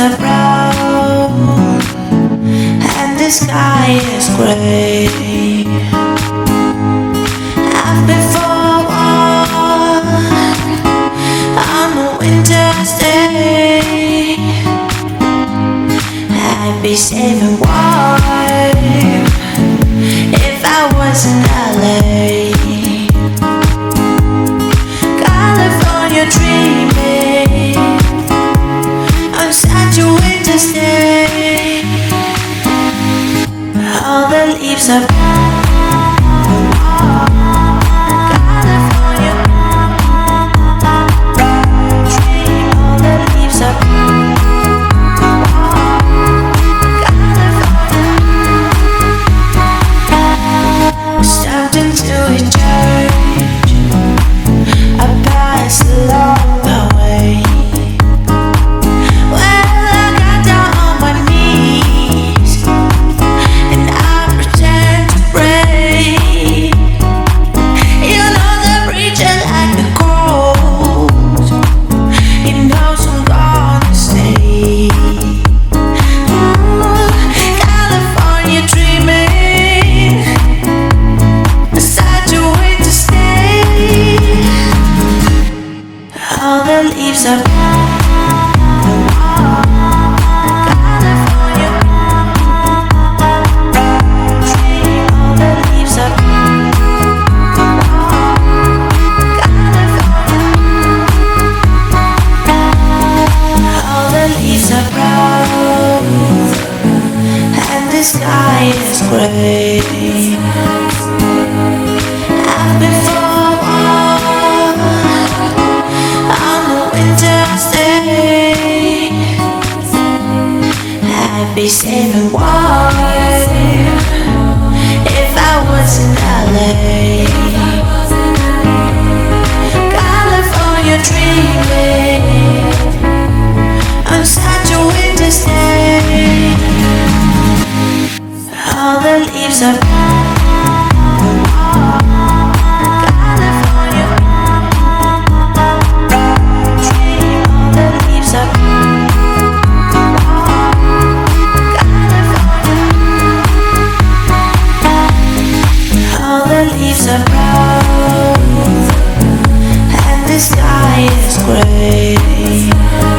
are brown and the sky is gray. I've been forward on a winter's day. I'd be saving. All the leaves are California the be saving warm if I was in LA. California dreaming on such a winter's day. All the leaves are sky is gray.